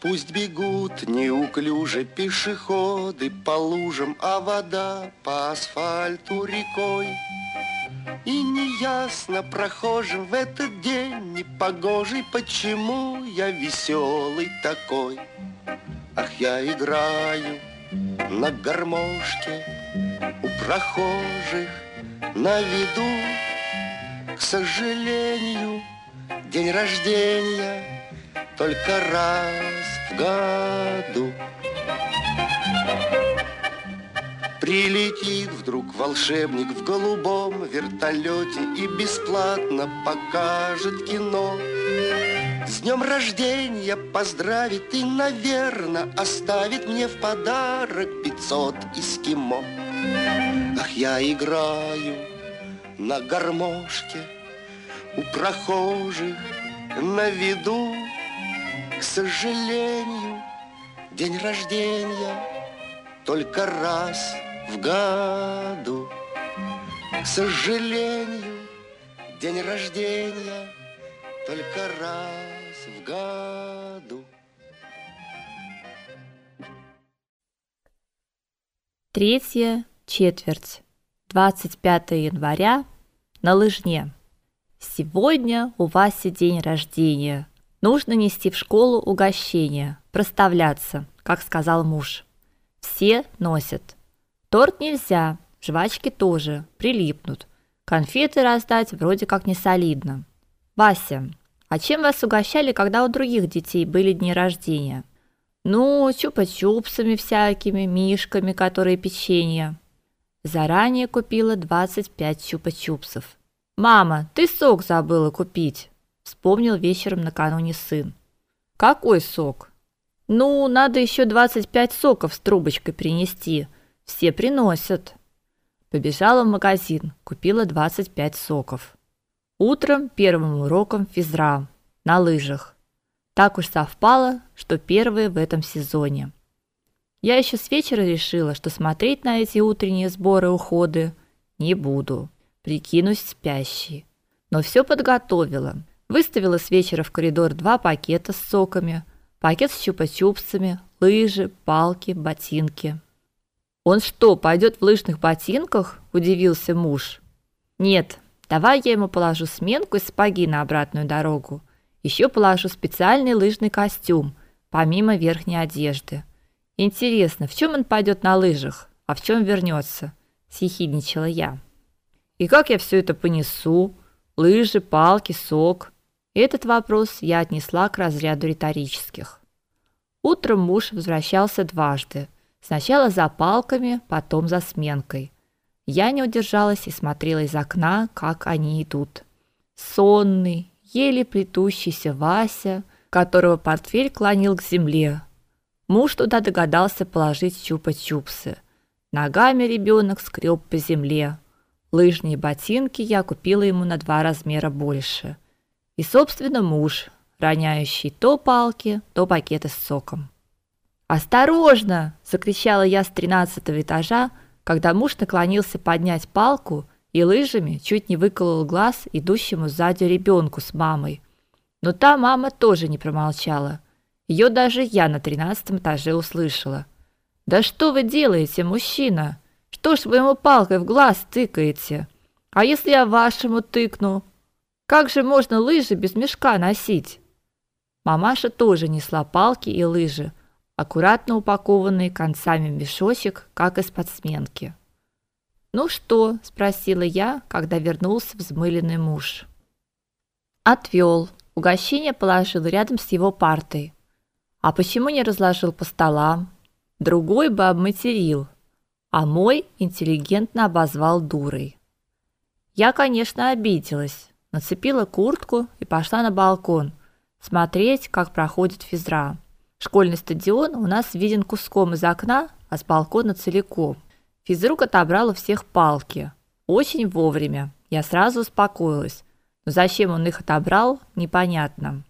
Пусть бегут неуклюже пешеходы по лужам, а вода по асфальту рекой. И неясно прохожим в этот день непогожий, почему я веселый такой. Ах, я играю на гармошке у прохожих на виду. К сожалению, день рождения только раз в году. Прилетит вдруг волшебник в голубом вертолете И бесплатно покажет кино. С днем рождения поздравит и, наверное, Оставит мне в подарок пятьсот эскимо. Ах, я играю на гармошке У прохожих на виду. К сожалению, день рождения только раз в году. К сожалению, день рождения только раз в году. Третья четверть. 25 января на лыжне. Сегодня у Васи день рождения. Нужно нести в школу угощение, проставляться, как сказал муж. Все носят. Торт нельзя, жвачки тоже, прилипнут. Конфеты раздать вроде как не солидно. Вася, а чем вас угощали, когда у других детей были дни рождения? Ну, чупа-чупсами всякими, мишками, которые печенье. Заранее купила 25 чупа-чупсов. Мама, ты сок забыла купить, вспомнил вечером накануне сын. Какой сок? Ну, надо еще 25 соков с трубочкой принести. Все приносят. Побежала в магазин, купила 25 соков. Утром первым уроком физра на лыжах. Так уж совпало, что первые в этом сезоне. Я еще с вечера решила, что смотреть на эти утренние сборы уходы не буду. Прикинусь спящей. Но все подготовила. Выставила с вечера в коридор два пакета с соками – пакет с чупа-чупсами, лыжи, палки, ботинки. Он что, пойдет в лыжных ботинках? удивился муж. Нет, давай я ему положу сменку и сапоги на обратную дорогу. Еще положу специальный лыжный костюм, помимо верхней одежды. Интересно, в чем он пойдет на лыжах, а в чем вернется? съехидничала я. И как я все это понесу? Лыжи, палки, сок. Этот вопрос я отнесла к разряду риторических. Утром муж возвращался дважды. Сначала за палками, потом за сменкой. Я не удержалась и смотрела из окна, как они идут. Сонный, еле плетущийся Вася, которого портфель клонил к земле. Муж туда догадался положить чупа-чупсы. Ногами ребенок скреб по земле. Лыжные ботинки я купила ему на два размера больше – и, собственно, муж, роняющий то палки, то пакеты с соком. «Осторожно!» – закричала я с тринадцатого этажа, когда муж наклонился поднять палку и лыжами чуть не выколол глаз идущему сзади ребенку с мамой. Но та мама тоже не промолчала. Ее даже я на тринадцатом этаже услышала. «Да что вы делаете, мужчина? Что ж вы ему палкой в глаз тыкаете? А если я вашему тыкну? Как же можно лыжи без мешка носить? Мамаша тоже несла палки и лыжи, аккуратно упакованные концами мешочек, как из-под сменки. "Ну что?" спросила я, когда вернулся взмыленный муж. Отвел. Угощение положил рядом с его партой. А почему не разложил по столам? Другой бы обматерил, а мой интеллигентно обозвал дурой. Я, конечно, обиделась нацепила куртку и пошла на балкон смотреть, как проходит физра. Школьный стадион у нас виден куском из окна, а с балкона целиком. Физрук отобрал у всех палки. Очень вовремя. Я сразу успокоилась. Но зачем он их отобрал, непонятно.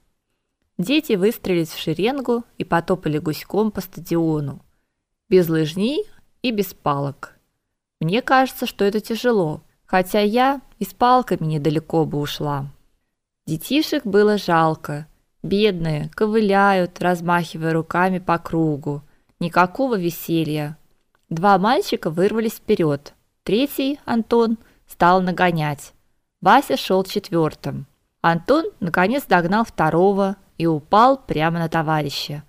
Дети выстроились в шеренгу и потопали гуськом по стадиону. Без лыжней и без палок. Мне кажется, что это тяжело хотя я и с палками недалеко бы ушла. Детишек было жалко. Бедные, ковыляют, размахивая руками по кругу. Никакого веселья. Два мальчика вырвались вперед. Третий, Антон, стал нагонять. Вася шел четвертым. Антон наконец догнал второго и упал прямо на товарища.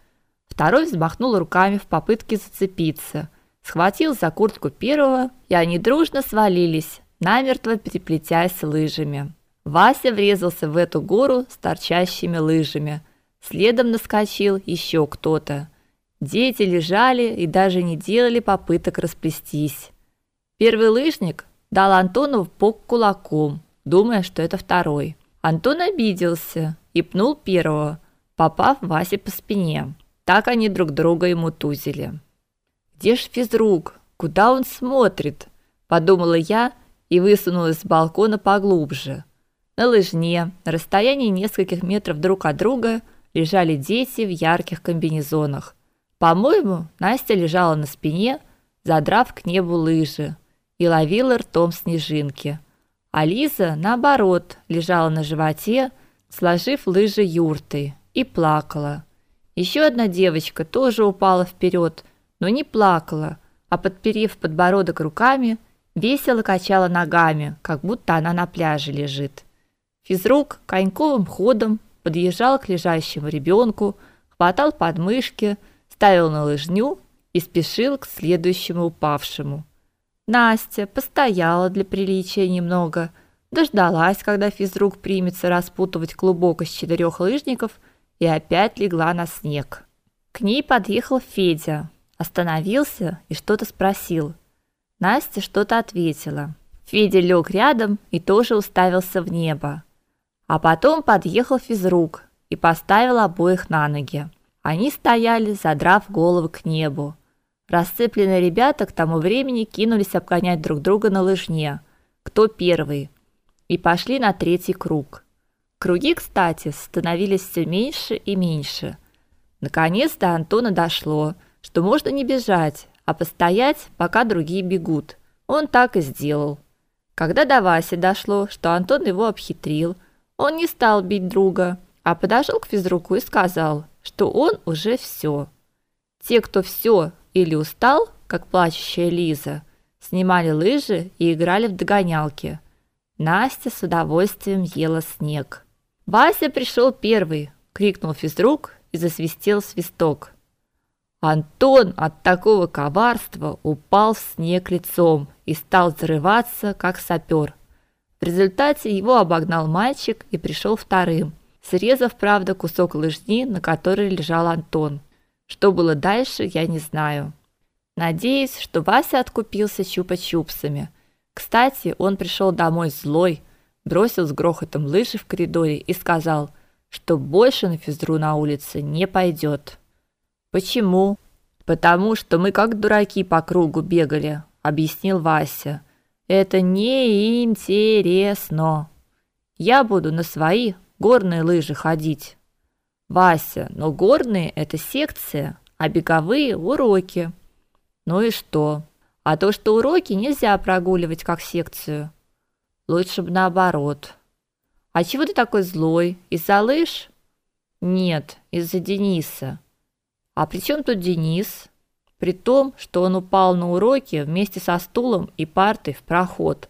Второй взмахнул руками в попытке зацепиться, схватил за куртку первого, и они дружно свалились, намертво переплетясь лыжами. Вася врезался в эту гору с торчащими лыжами. Следом наскочил еще кто-то. Дети лежали и даже не делали попыток расплестись. Первый лыжник дал Антону в бок кулаком, думая, что это второй. Антон обиделся и пнул первого, попав Васе по спине. Так они друг друга и мутузили. Где ж физрук? Куда он смотрит? подумала я и высунулась с балкона поглубже. На лыжне, на расстоянии нескольких метров друг от друга, лежали дети в ярких комбинезонах. По-моему, Настя лежала на спине, задрав к небу лыжи, и ловила ртом снежинки. А Лиза, наоборот, лежала на животе, сложив лыжи юртой, и плакала. Еще одна девочка тоже упала вперед, но не плакала, а подперев подбородок руками, весело качала ногами, как будто она на пляже лежит. Физрук коньковым ходом подъезжал к лежащему ребенку, хватал подмышки, ставил на лыжню и спешил к следующему упавшему. Настя постояла для приличия немного, дождалась, когда физрук примется распутывать клубок из четырех лыжников, и опять легла на снег. К ней подъехал Федя, остановился и что-то спросил. Настя что-то ответила. Федя лег рядом и тоже уставился в небо. А потом подъехал физрук и поставил обоих на ноги. Они стояли, задрав головы к небу. Расцепленные ребята к тому времени кинулись обгонять друг друга на лыжне. Кто первый? И пошли на третий круг. Круги, кстати, становились все меньше и меньше. Наконец до Антона дошло, что можно не бежать, а постоять, пока другие бегут. Он так и сделал. Когда до Васи дошло, что Антон его обхитрил – он не стал бить друга, а подошел к физруку и сказал, что он уже все. Те, кто все или устал, как плачущая Лиза, снимали лыжи и играли в догонялки. Настя с удовольствием ела снег. Вася пришел первый, крикнул физрук и засвистел свисток. Антон от такого коварства упал в снег лицом и стал взрываться, как сапер. В результате его обогнал мальчик и пришел вторым, срезав, правда, кусок лыжни, на которой лежал Антон. Что было дальше, я не знаю. Надеюсь, что Вася откупился чупа-чупсами. Кстати, он пришел домой злой, бросил с грохотом лыжи в коридоре и сказал, что больше на физру на улице не пойдет. Почему? Потому что мы как дураки по кругу бегали, объяснил Вася. Это неинтересно. Я буду на свои горные лыжи ходить. Вася, но горные это секция, а беговые уроки. Ну и что? А то, что уроки нельзя прогуливать как секцию. Лучше бы наоборот. А чего ты такой злой? Из-за лыж? Нет, из-за Дениса. А при чем тут Денис? при том, что он упал на уроке вместе со стулом и партой в проход.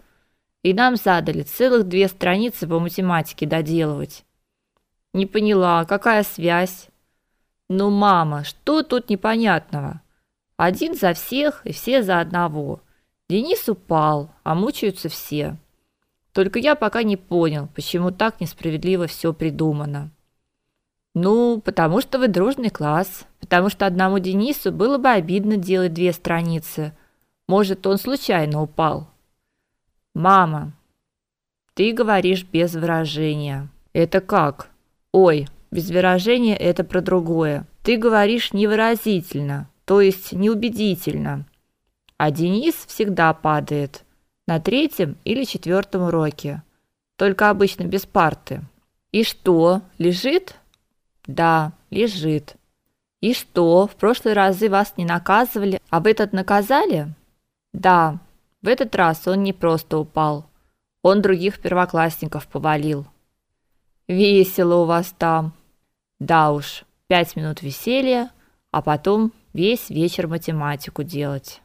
И нам задали целых две страницы по математике доделывать. Не поняла, какая связь? Ну, мама, что тут непонятного? Один за всех и все за одного. Денис упал, а мучаются все. Только я пока не понял, почему так несправедливо все придумано. Ну, потому что вы дружный класс, потому что одному Денису было бы обидно делать две страницы. Может, он случайно упал. Мама, ты говоришь без выражения. Это как? Ой, без выражения это про другое. Ты говоришь невыразительно, то есть неубедительно. А Денис всегда падает на третьем или четвертом уроке. Только обычно без парты. И что, лежит? Да, лежит. И что, в прошлые разы вас не наказывали, а в этот наказали? Да. В этот раз он не просто упал. Он других первоклассников повалил. Весело у вас там. Да уж, пять минут веселья, а потом весь вечер математику делать.